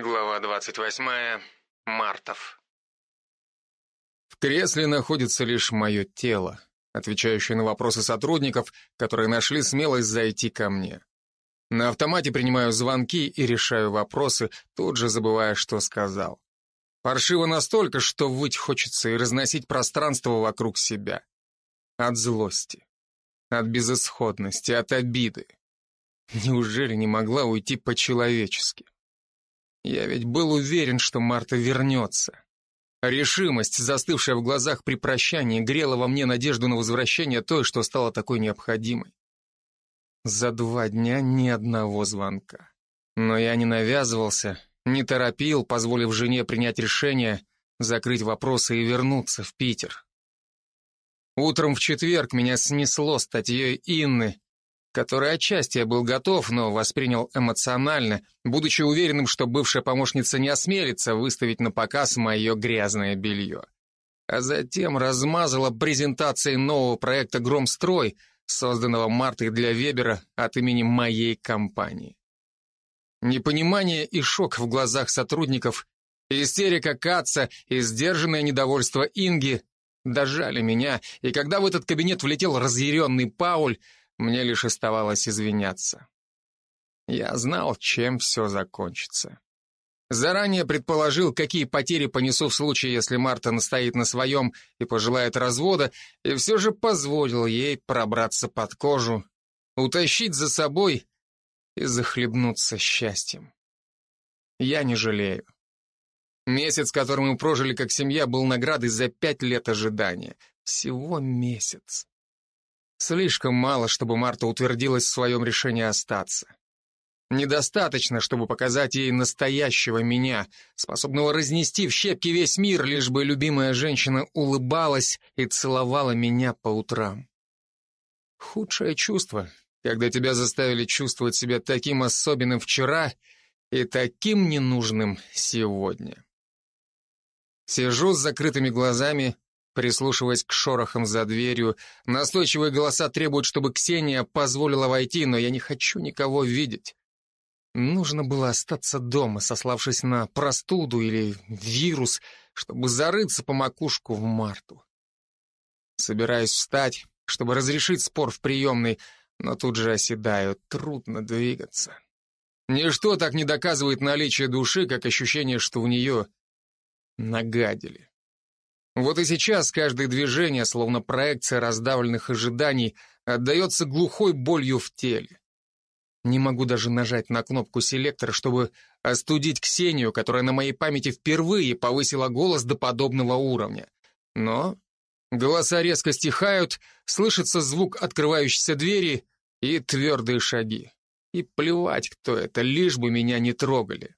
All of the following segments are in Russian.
Глава 28. Мартов. В кресле находится лишь мое тело, отвечающее на вопросы сотрудников, которые нашли смелость зайти ко мне. На автомате принимаю звонки и решаю вопросы, тут же забывая, что сказал. Паршиво настолько, что выть хочется и разносить пространство вокруг себя. От злости, от безысходности, от обиды. Неужели не могла уйти по-человечески? Я ведь был уверен, что Марта вернется. Решимость, застывшая в глазах при прощании, грела во мне надежду на возвращение той, что стало такой необходимой. За два дня ни одного звонка. Но я не навязывался, не торопил, позволив жене принять решение, закрыть вопросы и вернуться в Питер. Утром в четверг меня снесло статьей Инны, которой отчасти был готов, но воспринял эмоционально, будучи уверенным, что бывшая помощница не осмелится выставить на показ мое грязное белье. А затем размазала презентацией нового проекта «Громстрой», созданного Мартой для Вебера от имени моей компании. Непонимание и шок в глазах сотрудников, истерика Каца и сдержанное недовольство Инги дожали меня, и когда в этот кабинет влетел разъяренный Пауль, мне лишь оставалось извиняться. Я знал, чем все закончится. Заранее предположил, какие потери понесу в случае, если Марта настоит на своем и пожелает развода, и все же позволил ей пробраться под кожу, утащить за собой и захлебнуться счастьем. Я не жалею. Месяц, который мы прожили как семья, был наградой за пять лет ожидания. Всего месяц. Слишком мало, чтобы Марта утвердилась в своем решении остаться. Недостаточно, чтобы показать ей настоящего меня, способного разнести в щепки весь мир, лишь бы любимая женщина улыбалась и целовала меня по утрам. Худшее чувство, когда тебя заставили чувствовать себя таким особенным вчера и таким ненужным сегодня. Сижу с закрытыми глазами, прислушиваясь к шорохам за дверью. Настойчивые голоса требуют, чтобы Ксения позволила войти, но я не хочу никого видеть. Нужно было остаться дома, сославшись на простуду или вирус, чтобы зарыться по макушку в Марту. Собираюсь встать, чтобы разрешить спор в приемной, но тут же оседаю, трудно двигаться. Ничто так не доказывает наличие души, как ощущение, что в нее нагадили. Вот и сейчас каждое движение, словно проекция раздавленных ожиданий, отдается глухой болью в теле. Не могу даже нажать на кнопку селектора, чтобы остудить Ксению, которая на моей памяти впервые повысила голос до подобного уровня. Но голоса резко стихают, слышится звук открывающейся двери и твердые шаги. И плевать, кто это, лишь бы меня не трогали.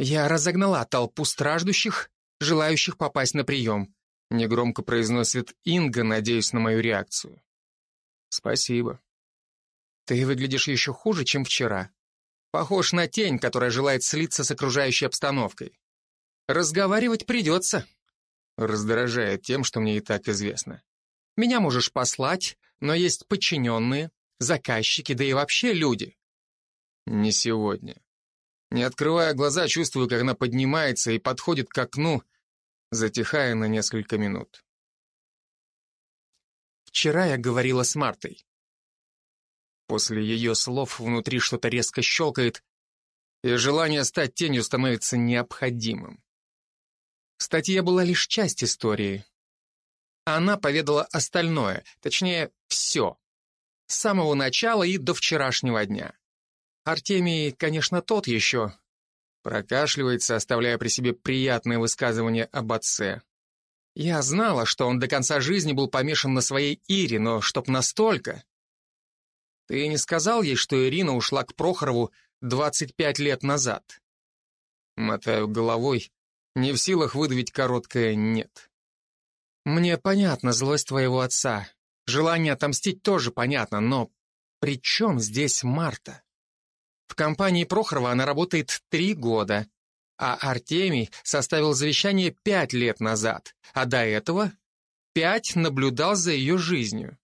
Я разогнала толпу страждущих желающих попасть на прием», негромко произносит Инга, надеясь на мою реакцию. «Спасибо. Ты выглядишь еще хуже, чем вчера. Похож на тень, которая желает слиться с окружающей обстановкой. Разговаривать придется». Раздражает тем, что мне и так известно. «Меня можешь послать, но есть подчиненные, заказчики, да и вообще люди». «Не сегодня. Не открывая глаза, чувствую, как она поднимается и подходит к окну, затихая на несколько минут. Вчера я говорила с Мартой. После ее слов внутри что-то резко щелкает, и желание стать тенью становится необходимым. Статья была лишь часть истории. Она поведала остальное, точнее, все. С самого начала и до вчерашнего дня. Артемий, конечно, тот еще. Прокашливается, оставляя при себе приятное высказывание об отце. Я знала, что он до конца жизни был помешан на своей Ире, но чтоб настолько... Ты не сказал ей, что Ирина ушла к Прохорову 25 лет назад? Мотаю головой, не в силах выдавить короткое «нет». Мне понятна злость твоего отца. Желание отомстить тоже понятно, но при чем здесь Марта? В компании Прохорова она работает три года, а Артемий составил завещание пять лет назад, а до этого пять наблюдал за ее жизнью.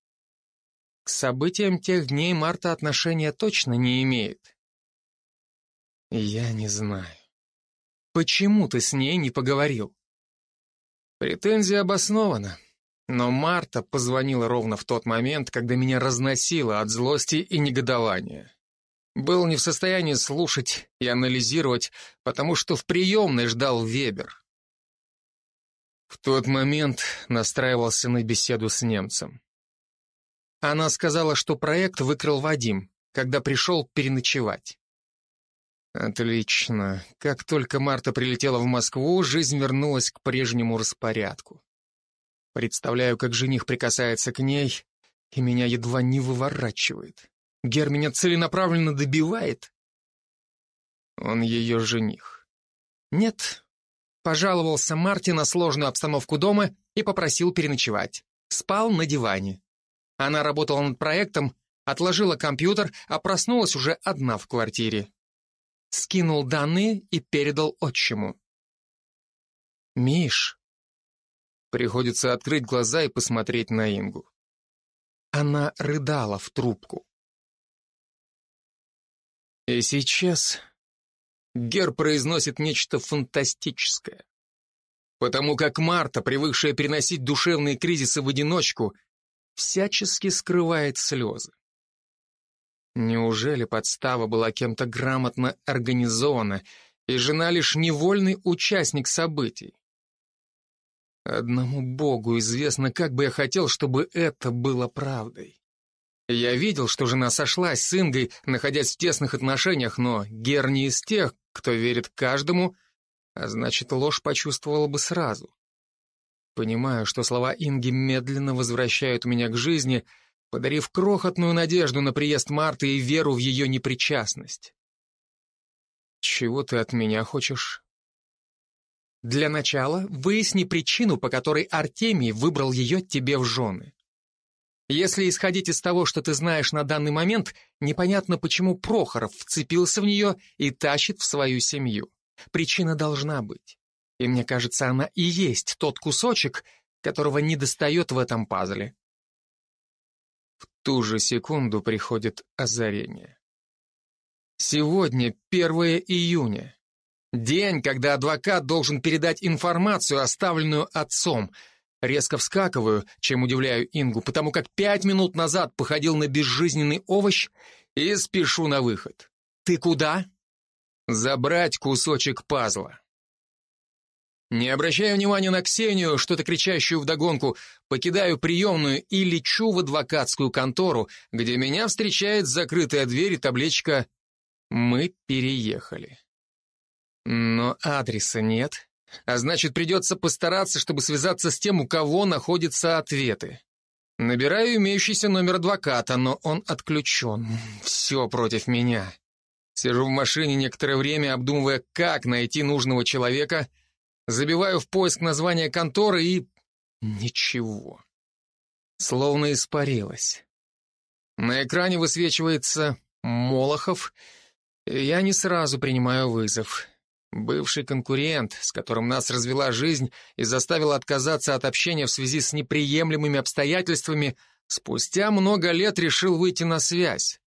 К событиям тех дней Марта отношения точно не имеет. Я не знаю. Почему ты с ней не поговорил? Претензия обоснована. Но Марта позвонила ровно в тот момент, когда меня разносило от злости и негодования. Был не в состоянии слушать и анализировать, потому что в приемной ждал Вебер. В тот момент настраивался на беседу с немцем. Она сказала, что проект выкрыл Вадим, когда пришел переночевать. Отлично. Как только Марта прилетела в Москву, жизнь вернулась к прежнему распорядку. Представляю, как жених прикасается к ней, и меня едва не выворачивает. Гер меня целенаправленно добивает. Он ее жених. Нет. Пожаловался Марте на сложную обстановку дома и попросил переночевать. Спал на диване. Она работала над проектом, отложила компьютер, а проснулась уже одна в квартире. Скинул данные и передал отчиму. «Миш». Приходится открыть глаза и посмотреть на Ингу. Она рыдала в трубку. И сейчас Гер произносит нечто фантастическое. Потому как Марта, привыкшая переносить душевные кризисы в одиночку, всячески скрывает слезы. Неужели подстава была кем-то грамотно организована, и жена лишь невольный участник событий? Одному Богу известно, как бы я хотел, чтобы это было правдой. Я видел, что жена сошлась с Ингой, находясь в тесных отношениях, но Гер не из тех, кто верит каждому, а значит, ложь почувствовала бы сразу. Понимаю, что слова Инги медленно возвращают меня к жизни, подарив крохотную надежду на приезд Марты и веру в ее непричастность. Чего ты от меня хочешь? Для начала выясни причину, по которой Артемий выбрал ее тебе в жены. Если исходить из того, что ты знаешь на данный момент, непонятно, почему Прохоров вцепился в нее и тащит в свою семью. Причина должна быть. И мне кажется, она и есть тот кусочек, которого не достает в этом пазле. В ту же секунду приходит озарение. Сегодня 1 июня. День, когда адвокат должен передать информацию, оставленную отцом. Резко вскакиваю, чем удивляю Ингу, потому как пять минут назад походил на безжизненный овощ и спешу на выход. «Ты куда?» «Забрать кусочек пазла». Не обращая внимания на Ксению, что-то кричащую вдогонку, покидаю приемную и лечу в адвокатскую контору, где меня встречает закрытая дверь и табличка «Мы переехали». Но адреса нет, а значит, придется постараться, чтобы связаться с тем, у кого находятся ответы. Набираю имеющийся номер адвоката, но он отключен. Все против меня. Сижу в машине некоторое время, обдумывая, как найти нужного человека — Забиваю в поиск название конторы и... Ничего. Словно испарилось. На экране высвечивается Молохов, я не сразу принимаю вызов. Бывший конкурент, с которым нас развела жизнь и заставила отказаться от общения в связи с неприемлемыми обстоятельствами, спустя много лет решил выйти на связь.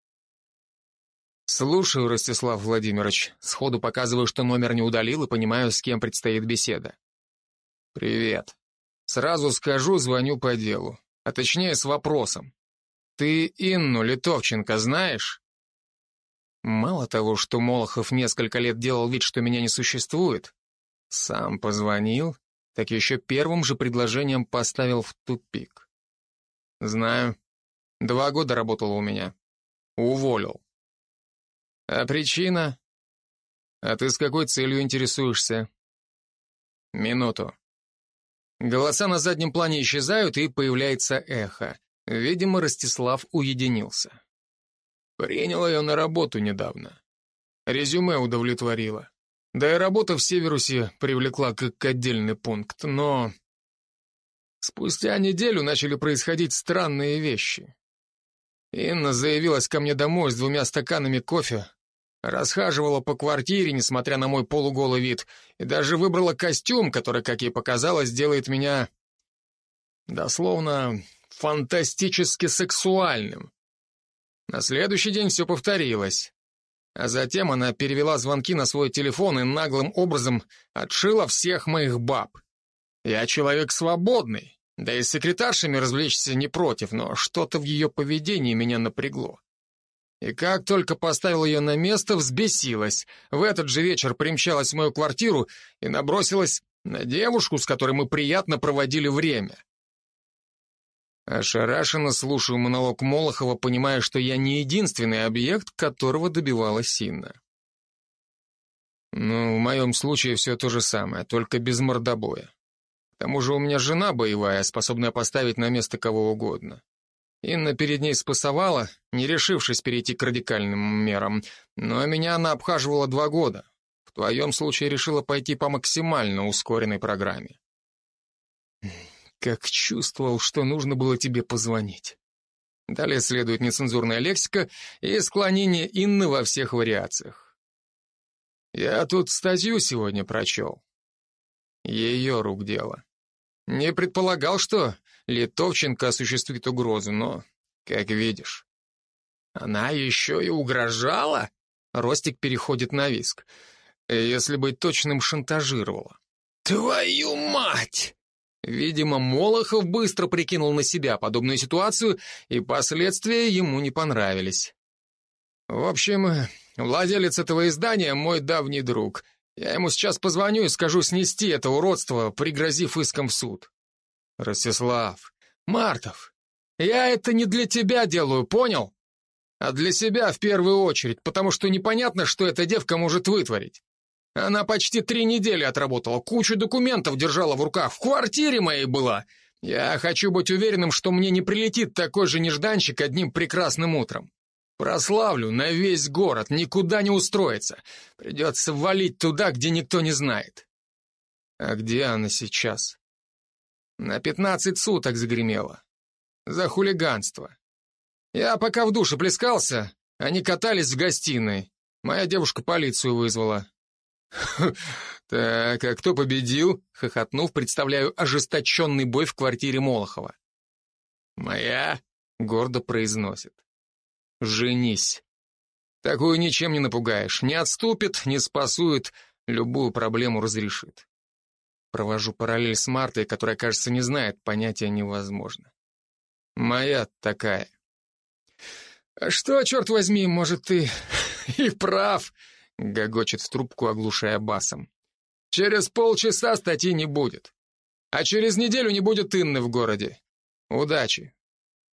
«Слушаю, Ростислав Владимирович. Сходу показываю, что номер не удалил и понимаю, с кем предстоит беседа». «Привет. Сразу скажу, звоню по делу. А точнее, с вопросом. Ты Инну Литовченко знаешь?» Мало того, что Молохов несколько лет делал вид, что меня не существует, сам позвонил, так еще первым же предложением поставил в тупик. «Знаю. Два года работала у меня. Уволил. А причина? А ты с какой целью интересуешься? Минуту. Голоса на заднем плане исчезают, и появляется эхо. Видимо, Ростислав уединился. Принял ее на работу недавно. Резюме удовлетворило. Да и работа в Северусе привлекла как отдельный пункт, но... Спустя неделю начали происходить странные вещи. Инна заявилась ко мне домой с двумя стаканами кофе, Расхаживала по квартире, несмотря на мой полуголый вид, и даже выбрала костюм, который, как ей показалось, делает меня дословно фантастически сексуальным. На следующий день все повторилось. А затем она перевела звонки на свой телефон и наглым образом отшила всех моих баб. Я человек свободный, да и с секретаршами развлечься не против, но что-то в ее поведении меня напрягло. И как только поставил ее на место, взбесилась. В этот же вечер примчалась в мою квартиру и набросилась на девушку, с которой мы приятно проводили время. Ошарашенно слушаю монолог Молохова, понимая, что я не единственный объект, которого добивалась Инна. Ну, в моем случае все то же самое, только без мордобоя. К тому же у меня жена боевая, способная поставить на место кого угодно. Инна перед ней спасовала, не решившись перейти к радикальным мерам, но меня она обхаживала два года. В твоем случае решила пойти по максимально ускоренной программе. Как чувствовал, что нужно было тебе позвонить. Далее следует нецензурная лексика и склонение Инны во всех вариациях. Я тут статью сегодня прочел. Ее рук дело. Не предполагал, что Литовченко осуществит угрозу, но, как видишь. Она еще и угрожала? Ростик переходит на виск. Если быть точным, шантажировала. Твою мать! Видимо, Молохов быстро прикинул на себя подобную ситуацию, и последствия ему не понравились. В общем, владелец этого издания — мой давний друг. Я ему сейчас позвоню и скажу снести это уродство, пригрозив иском в суд. Ростислав, Мартов, я это не для тебя делаю, понял? А для себя в первую очередь, потому что непонятно, что эта девка может вытворить. Она почти три недели отработала, кучу документов держала в руках, в квартире моей была. Я хочу быть уверенным, что мне не прилетит такой же нежданчик одним прекрасным утром. Прославлю на весь город, никуда не устроиться. Придется валить туда, где никто не знает. А где она сейчас? На пятнадцать суток загремела. За хулиганство. Я пока в душе плескался, они катались в гостиной. Моя девушка полицию вызвала. «Так, а кто победил?» — хохотнув, представляю ожесточенный бой в квартире Молохова. «Моя?» — гордо произносит. «Женись. Такую ничем не напугаешь. Не отступит, не спасует, любую проблему разрешит». Провожу параллель с Мартой, которая, кажется, не знает понятия «невозможно». «Моя такая». «А что, черт возьми, может, ты и прав?» Гогочет в трубку, оглушая басом. «Через полчаса статьи не будет. А через неделю не будет Инны в городе. Удачи.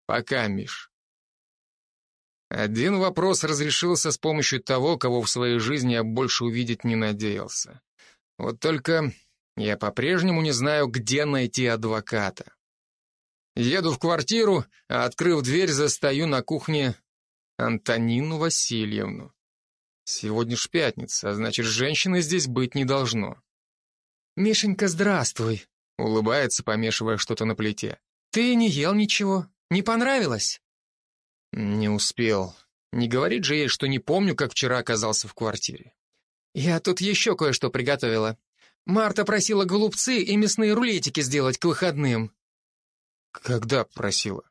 Пока, Миш». Один вопрос разрешился с помощью того, кого в своей жизни я больше увидеть не надеялся. Вот только я по-прежнему не знаю, где найти адвоката. Еду в квартиру, а, открыв дверь, застаю на кухне Антонину Васильевну. Сегодня ж пятница, а значит, женщины здесь быть не должно. «Мишенька, здравствуй», — улыбается, помешивая что-то на плите. «Ты не ел ничего? Не понравилось?» «Не успел. Не говорит же ей, что не помню, как вчера оказался в квартире». «Я тут еще кое-что приготовила. Марта просила голубцы и мясные рулетики сделать к выходным». «Когда просила?»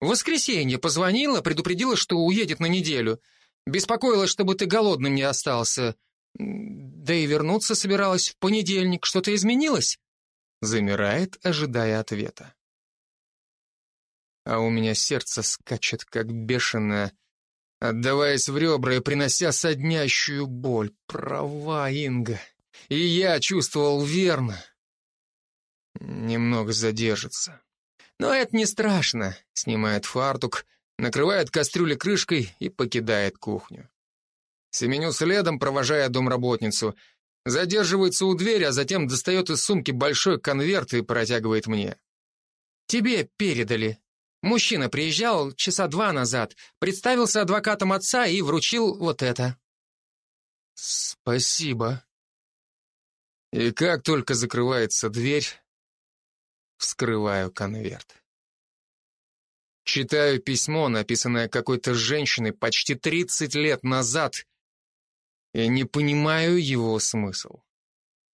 «В воскресенье позвонила, предупредила, что уедет на неделю. Беспокоилась, чтобы ты голодным не остался. Да и вернуться собиралась в понедельник. Что-то изменилось?» Замирает, ожидая ответа. А у меня сердце скачет, как бешеное, отдаваясь в ребра и принося соднящую боль. Права, Инга. И я чувствовал верно. Немного задержится. Но это не страшно. Снимает фартук, накрывает кастрюлю крышкой и покидает кухню. Семеню следом, провожая домработницу, задерживается у двери, а затем достает из сумки большой конверт и протягивает мне. «Тебе передали. Мужчина приезжал часа два назад, представился адвокатом отца и вручил вот это». «Спасибо». И как только закрывается дверь, вскрываю конверт. Читаю письмо, написанное какой-то женщиной почти 30 лет назад, и не понимаю его смысл.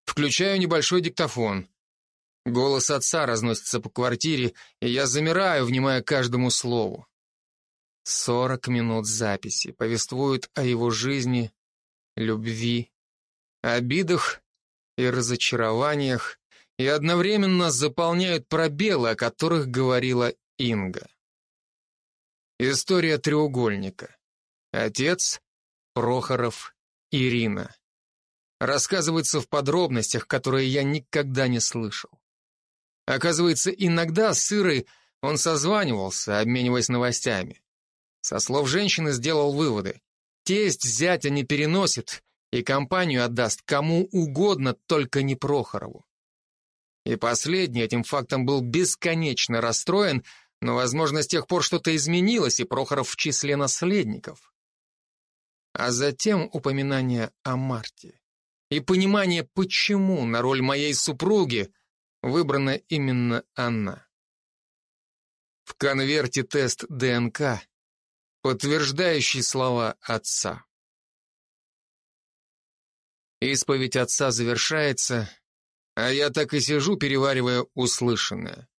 Включаю небольшой диктофон. Голос отца разносится по квартире, и я замираю, внимая каждому слову. Сорок минут записи повествуют о его жизни, любви, обидах и разочарованиях и одновременно заполняют пробелы, о которых говорила Инга. История треугольника. Отец, Прохоров, Ирина. Рассказывается в подробностях, которые я никогда не слышал. Оказывается, иногда с Ирой он созванивался, обмениваясь новостями. Со слов женщины сделал выводы. Тесть зятя не переносит и компанию отдаст кому угодно, только не Прохорову. И последний этим фактом был бесконечно расстроен, но, возможно, с тех пор что-то изменилось, и Прохоров в числе наследников. А затем упоминание о Марте. И понимание, почему на роль моей супруги выбрана именно она. В конверте тест ДНК, подтверждающий слова отца. Исповедь отца завершается, а я так и сижу, переваривая услышанное.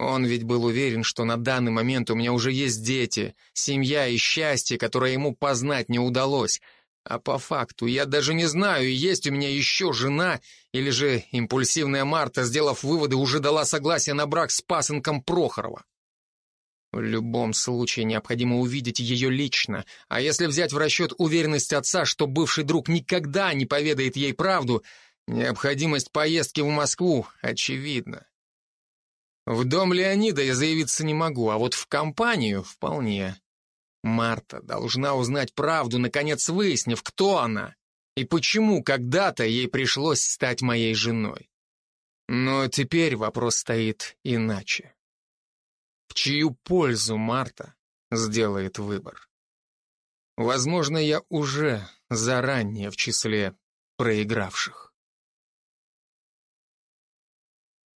Он ведь был уверен, что на данный момент у меня уже есть дети, семья и счастье, которое ему познать не удалось. А по факту я даже не знаю, есть у меня еще жена, или же импульсивная Марта, сделав выводы, уже дала согласие на брак с пасынком Прохорова. В любом случае необходимо увидеть ее лично, а если взять в расчет уверенность отца, что бывший друг никогда не поведает ей правду, необходимость поездки в Москву очевидна. В дом Леонида я заявиться не могу, а вот в компанию вполне. Марта должна узнать правду, наконец выяснив, кто она и почему когда-то ей пришлось стать моей женой. Но теперь вопрос стоит иначе. В чью пользу Марта сделает выбор? Возможно, я уже заранее в числе проигравших.